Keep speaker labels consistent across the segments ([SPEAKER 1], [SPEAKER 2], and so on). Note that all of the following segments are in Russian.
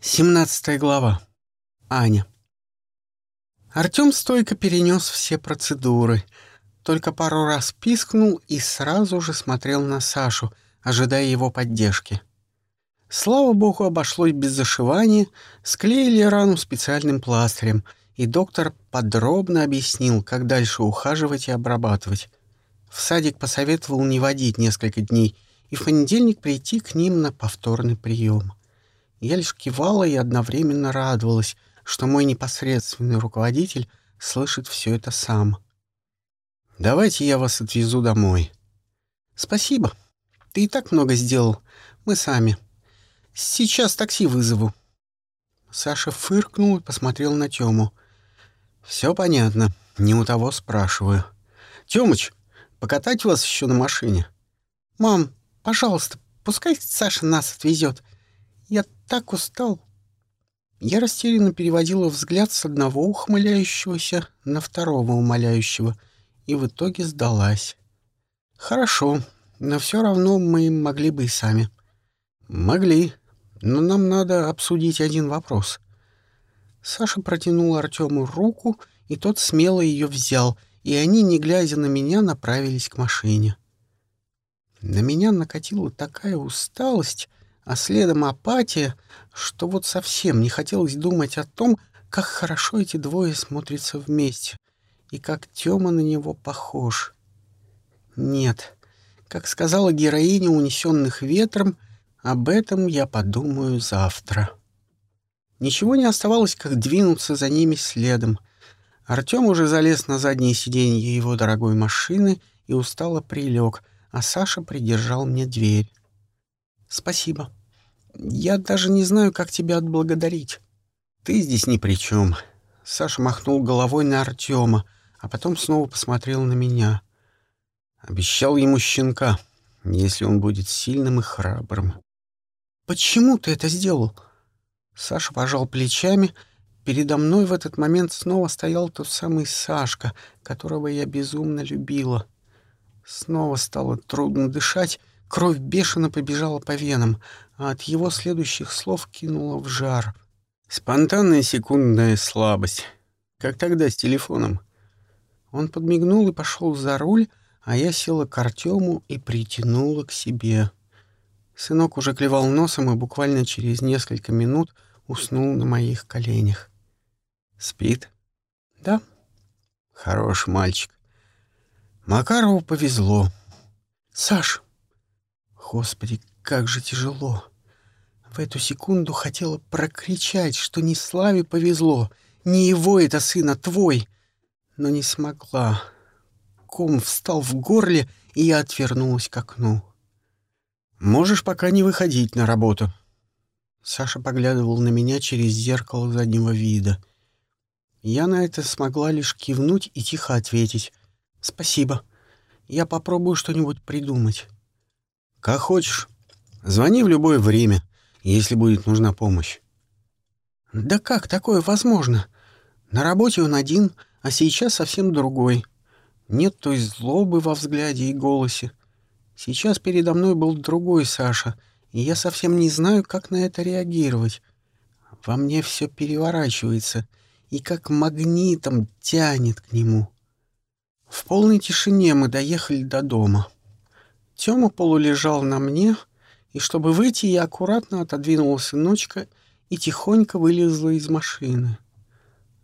[SPEAKER 1] Семнадцатая глава. Аня. Артём стойко перенёс все процедуры, только пару раз пискнул и сразу же смотрел на Сашу, ожидая его поддержки. Слава богу, обошлось без зашивания, склеили рану специальным пластырем, и доктор подробно объяснил, как дальше ухаживать и обрабатывать. В садик посоветовал не водить несколько дней и в понедельник прийти к ним на повторный прием. Я лишь кивала и одновременно радовалась, что мой непосредственный руководитель слышит все это сам. «Давайте я вас отвезу домой». «Спасибо. Ты и так много сделал. Мы сами. Сейчас такси вызову». Саша фыркнул и посмотрел на Тему. «Все понятно. Не у того спрашиваю. Тёмыч, покатать вас еще на машине?» «Мам, пожалуйста, пускай Саша нас отвезет. Я так устал. Я растерянно переводила взгляд с одного ухмыляющегося на второго умоляющего и в итоге сдалась. Хорошо, но все равно мы могли бы и сами. Могли, но нам надо обсудить один вопрос. Саша протянул Артему руку, и тот смело ее взял, и они, не глядя на меня, направились к машине. На меня накатила такая усталость, а следом апатия, что вот совсем не хотелось думать о том, как хорошо эти двое смотрятся вместе и как Тёма на него похож. Нет, как сказала героиня унесенных ветром, об этом я подумаю завтра. Ничего не оставалось, как двинуться за ними следом. Артём уже залез на заднее сиденье его дорогой машины и устало прилег, а Саша придержал мне дверь. «Спасибо», я даже не знаю, как тебя отблагодарить. Ты здесь ни при чем. Саша махнул головой на Артема, а потом снова посмотрел на меня. Обещал ему щенка, если он будет сильным и храбрым. Почему ты это сделал? Саша пожал плечами. Передо мной в этот момент снова стоял тот самый Сашка, которого я безумно любила. Снова стало трудно дышать, Кровь бешено побежала по венам, а от его следующих слов кинула в жар. Спонтанная секундная слабость. Как тогда с телефоном. Он подмигнул и пошел за руль, а я села к Артему и притянула к себе. Сынок уже клевал носом и буквально через несколько минут уснул на моих коленях. «Спит?» «Да». «Хороший мальчик». Макарову повезло. «Саш, Господи, как же тяжело. В эту секунду хотела прокричать, что не Славе повезло, не его это сын, а твой, но не смогла. Ком встал в горле, и я отвернулась к окну. «Можешь пока не выходить на работу». Саша поглядывал на меня через зеркало заднего вида. Я на это смогла лишь кивнуть и тихо ответить. «Спасибо. Я попробую что-нибудь придумать». Как хочешь. Звони в любое время, если будет нужна помощь. Да как такое возможно? На работе он один, а сейчас совсем другой. Нет той злобы во взгляде и голосе. Сейчас передо мной был другой Саша, и я совсем не знаю, как на это реагировать. Во мне все переворачивается и как магнитом тянет к нему. В полной тишине мы доехали до дома. Тёма полулежал на мне, и чтобы выйти, я аккуратно отодвинула сыночка и тихонько вылезла из машины.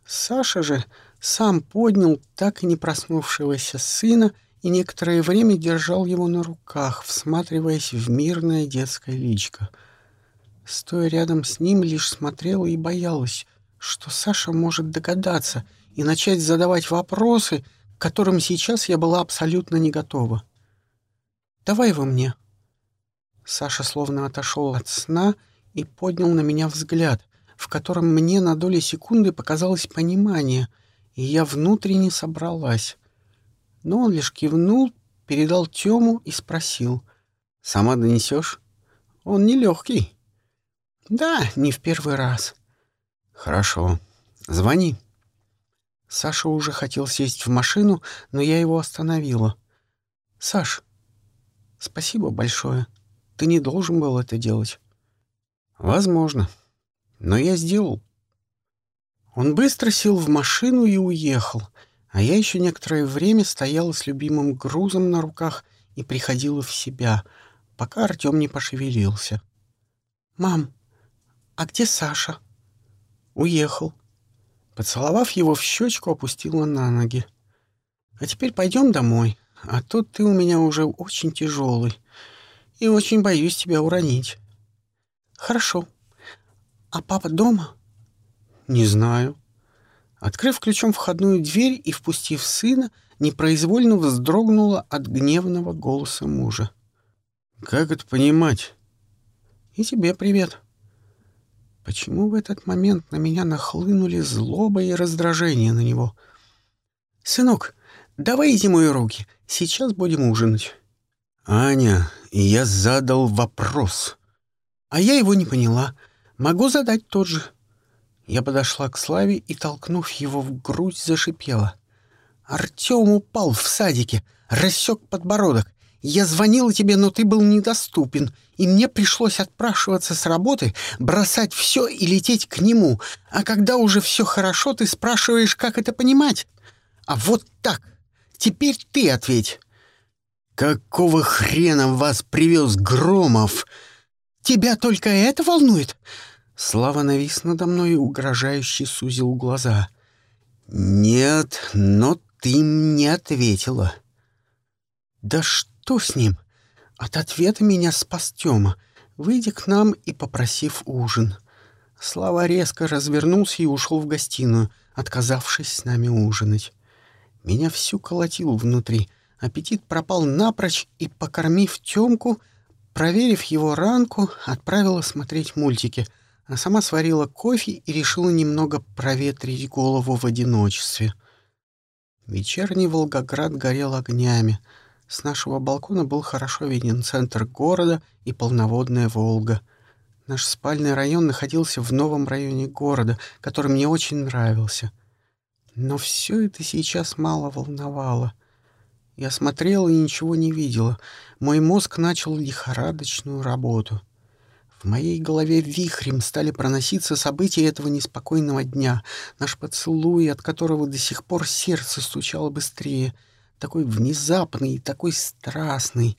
[SPEAKER 1] Саша же сам поднял так и не проснувшегося сына и некоторое время держал его на руках, всматриваясь в мирное детское личко. Стоя рядом с ним, лишь смотрела и боялась, что Саша может догадаться и начать задавать вопросы, к которым сейчас я была абсолютно не готова. Давай его мне». Саша словно отошел от сна и поднял на меня взгляд, в котором мне на доли секунды показалось понимание, и я внутренне собралась. Но он лишь кивнул, передал Тему и спросил. «Сама донесешь? Он нелегкий». «Да, не в первый раз». «Хорошо. Звони». Саша уже хотел сесть в машину, но я его остановила. «Саш, Спасибо большое. Ты не должен был это делать. Возможно. Но я сделал. Он быстро сел в машину и уехал, а я еще некоторое время стояла с любимым грузом на руках и приходила в себя, пока Артем не пошевелился. «Мам, а где Саша?» «Уехал». Поцеловав его в щечку, опустила на ноги. «А теперь пойдем домой, а то ты у меня уже очень тяжелый, и очень боюсь тебя уронить». «Хорошо. А папа дома?» «Не знаю». Открыв ключом входную дверь и впустив сына, непроизвольно вздрогнула от гневного голоса мужа. «Как это понимать?» «И тебе привет». Почему в этот момент на меня нахлынули злоба и раздражение на него? «Сынок, давай иди мои руки, сейчас будем ужинать». «Аня, я задал вопрос». «А я его не поняла. Могу задать тот же». Я подошла к Славе и, толкнув его в грудь, зашипела. «Артем упал в садике, рассек подбородок. Я звонила тебе, но ты был недоступен, и мне пришлось отпрашиваться с работы, бросать все и лететь к нему. А когда уже все хорошо, ты спрашиваешь, как это понимать? А вот так. Теперь ты ответь. Какого хрена вас привез Громов? Тебя только это волнует? Слава навис надо мной и угрожающе сузил глаза. Нет, но ты мне ответила. Да что? С ним? От ответа меня спас Тёма, выйдя к нам и попросив ужин. Слава резко развернулся и ушел в гостиную, отказавшись с нами ужинать. Меня всю колотил внутри. Аппетит пропал напрочь, и, покормив Тёмку, проверив его ранку, отправила смотреть мультики, а сама сварила кофе и решила немного проветрить голову в одиночестве. Вечерний Волгоград горел огнями — с нашего балкона был хорошо виден центр города и полноводная Волга. Наш спальный район находился в новом районе города, который мне очень нравился. Но все это сейчас мало волновало. Я смотрела и ничего не видела. Мой мозг начал лихорадочную работу. В моей голове вихрем стали проноситься события этого неспокойного дня. Наш поцелуй, от которого до сих пор сердце стучало быстрее — такой внезапный и такой страстный.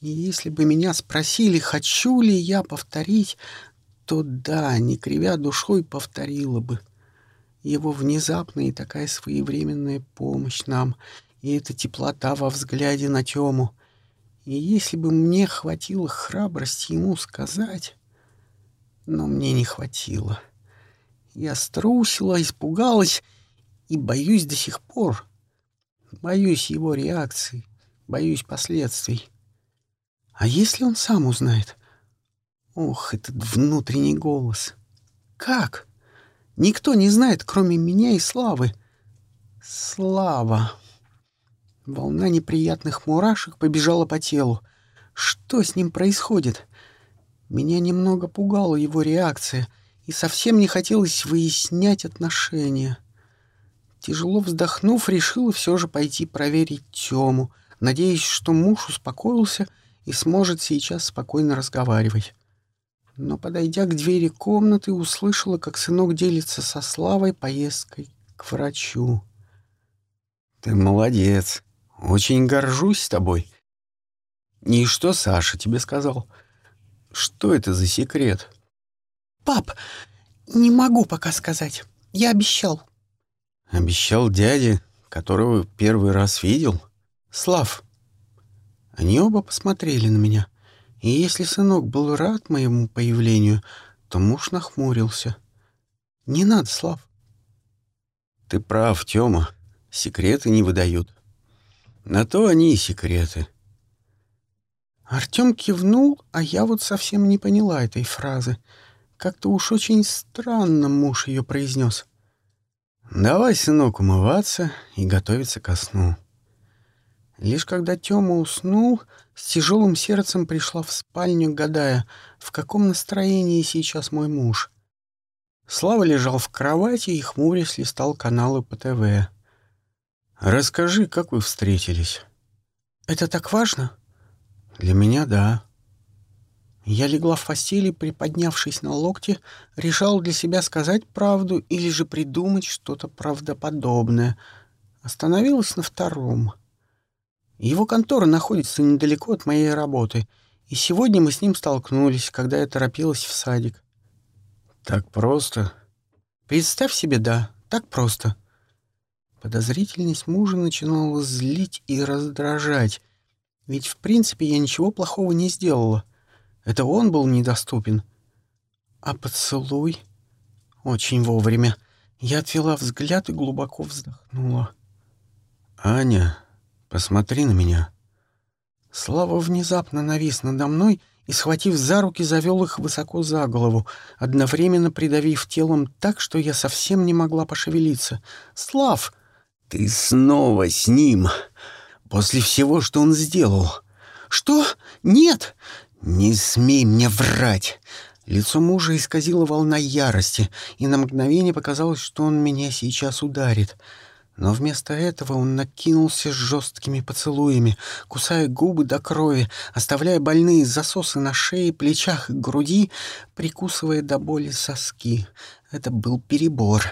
[SPEAKER 1] И если бы меня спросили, хочу ли я повторить, то да, не кривя душой, повторила бы. Его внезапная и такая своевременная помощь нам, и эта теплота во взгляде на Тему. И если бы мне хватило храбрости ему сказать... Но мне не хватило. Я струсила, испугалась и боюсь до сих пор. Боюсь его реакции, боюсь последствий. А если он сам узнает? Ох, этот внутренний голос. Как? Никто не знает, кроме меня и Славы. Слава. Волна неприятных мурашек побежала по телу. Что с ним происходит? Меня немного пугала его реакция, и совсем не хотелось выяснять отношения. Тяжело вздохнув, решила все же пойти проверить Тему, надеясь, что муж успокоился и сможет сейчас спокойно разговаривать. Но, подойдя к двери комнаты, услышала, как сынок делится со Славой поездкой к врачу. «Ты молодец. Очень горжусь тобой. И что Саша тебе сказал? Что это за секрет?»
[SPEAKER 2] «Пап, не могу пока сказать. Я обещал».
[SPEAKER 1] Обещал дяде, которого первый раз видел? Слав. Они оба посмотрели на меня. И если сынок был рад моему появлению, то муж нахмурился. «Не надо, Слав». «Ты прав, Тёма. Секреты не выдают. На то они и секреты». Артём кивнул, а я вот совсем не поняла этой фразы. Как-то уж очень странно муж её произнес. «Давай, сынок, умываться и готовиться ко сну». Лишь когда Тёма уснул, с тяжелым сердцем пришла в спальню, гадая, в каком настроении сейчас мой муж. Слава лежал в кровати и хмурясь листал каналы по ТВ. «Расскажи, как вы встретились?»
[SPEAKER 2] «Это так важно?»
[SPEAKER 1] «Для меня — да». Я легла в постели, приподнявшись на локте, решал для себя сказать правду или же придумать что-то правдоподобное. Остановилась на втором. Его контора находится недалеко от моей работы, и сегодня мы с ним столкнулись, когда я торопилась в садик.
[SPEAKER 3] Так просто?
[SPEAKER 1] Представь себе, да, так просто. Подозрительность мужа начинала злить и раздражать, ведь в принципе я ничего плохого не сделала. Это он был недоступен. А поцелуй? Очень вовремя. Я отвела взгляд и глубоко вздохнула.
[SPEAKER 3] «Аня, посмотри на меня».
[SPEAKER 1] Слава внезапно навис надо мной и, схватив за руки, завел их высоко за голову, одновременно придавив телом так, что я совсем не могла пошевелиться. «Слав!»
[SPEAKER 3] «Ты снова с ним! После всего, что он сделал!»
[SPEAKER 1] «Что? Нет!
[SPEAKER 3] «Не смей мне врать!»
[SPEAKER 1] Лицо мужа исказило волна ярости, и на мгновение показалось, что он меня сейчас ударит. Но вместо этого он накинулся с жесткими поцелуями, кусая губы до крови, оставляя больные засосы на шее, плечах и груди, прикусывая до боли соски. Это был перебор.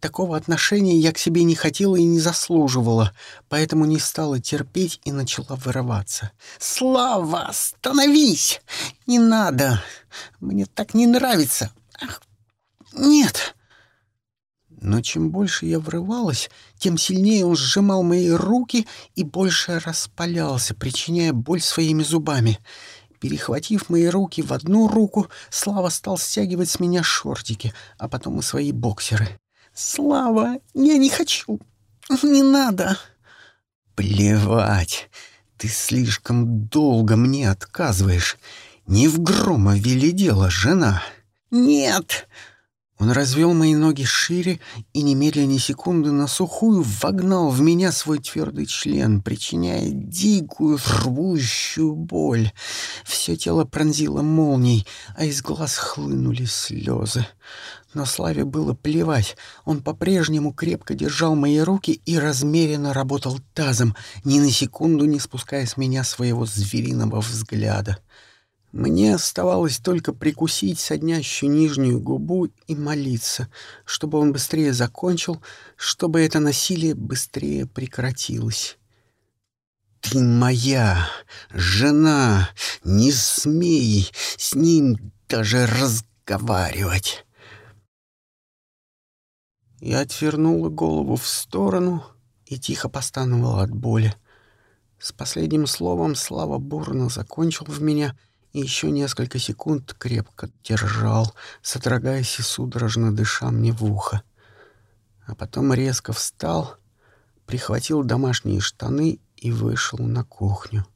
[SPEAKER 1] Такого отношения я к себе не хотела и не заслуживала, поэтому не стала терпеть и начала вырываться. «Слава, остановись! Не надо! Мне так не нравится! Ах, нет!» Но чем больше я врывалась, тем сильнее он сжимал мои руки и больше распалялся, причиняя боль своими зубами. Перехватив мои руки в одну руку, Слава стал стягивать с меня шортики, а потом и свои боксеры. «Слава, я не хочу. Не надо».
[SPEAKER 3] «Плевать. Ты слишком долго мне отказываешь. Не в Громове дело, жена».
[SPEAKER 1] «Нет».
[SPEAKER 3] Он развел мои ноги шире и немедленно секунды на сухую вогнал в меня свой твердый член, причиняя дикую рвущую боль. Все тело пронзило молнией, а из глаз хлынули слезы. Но Славе было плевать. Он по-прежнему крепко держал мои руки и размеренно работал тазом, ни на секунду не спуская с меня своего звериного взгляда. Мне оставалось только прикусить соднящую нижнюю губу и молиться, чтобы он быстрее закончил, чтобы это насилие быстрее прекратилось. «Ты моя жена! Не смей с ним даже разговаривать!» Я отвернула голову в сторону и тихо постановала от боли. С последним словом Слава бурно закончил в меня и еще несколько секунд крепко держал, содрогаясь и судорожно дыша мне в ухо. А потом резко встал, прихватил домашние штаны и вышел на кухню.